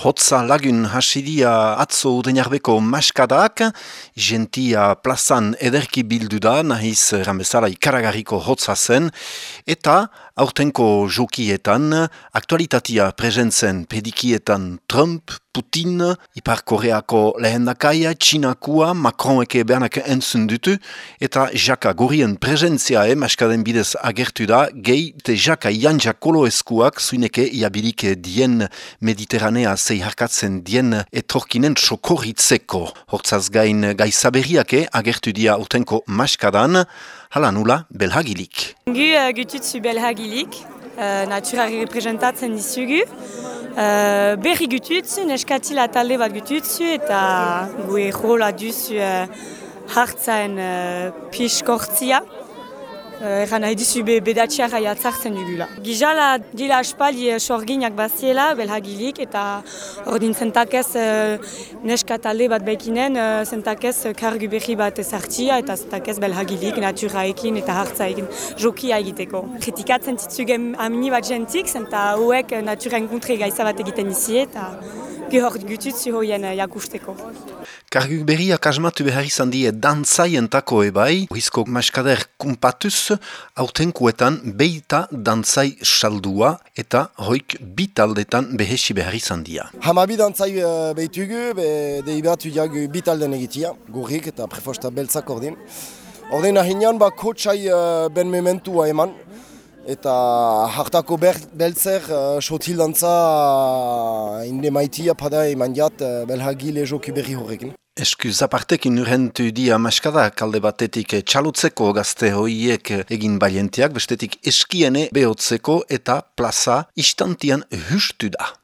Hotza lagun hasidia atzo udenjarbeko maskadak, gentia plazan ederki bildu da, nahiz ramezala ikaragarriko hotza zen, eta aurtenko jokietan, aktualitatea prezentzen pedikietan Trump, Putin, Ipar Koreako lehendakaia, Txinakua, Macroneke bernak entzun dutu, eta jaka gorien prezentzia e, bidez agertu da, gehi te jaka janja kolo eskuak, zuineke iabilik dien mediterranea zei harkatzen dien etorkinen sokorritzeko. Hortzaz gain gaizaberiake agertu dia utenko maskadan, hala nula belhagilik. Gu uh, gututzu belhagilik, uh, naturari representatzen dizugu. Uh, berri gututzu, neskatila talde bat gututzu eta gu errola duzu uh, hartzaen uh, piskortzia. Egan nahi dizu be, bedatxeara jatzartzen dugula. Gizala dila aspali uh, sorginak baziela, belhagilik, eta ordin zentakez uh, neska talde bat bekinen, uh, zentakez kargu berri bat ezartzia, eta zentakez belhagilik, naturaekin eta hartzaekin jokia egiteko. Kritikatzen titzugen amini bat jentik, zenta hauek naturen kontre gaiza bat egiten izi, eta gehort gututzu hoien jakusteko. Kargu berriak asmatu behar izan die dantzaientako ebai, hizko maskader kumpatuz, autenkuetan beita dantzai saldua eta hoik bitaldetan behesi behar izan dia. Hamabi dantzai uh, behitugu, be, deibatu jagu bitalden egitia, gurrik eta prefosta beltzak ordin. Ordin ahinean ba kotsai uh, ben mementua eman, eta hartako beltzer uh, sotil dantza uh, inde maitia pada eman jat uh, belhagile joki berri horrekin. Esku zapartekin urrentu dia maskada kalde batetik txalutzeko gazte hoiek egin balientiak, bestetik eskiene behotzeko eta plaza istantian hustu da.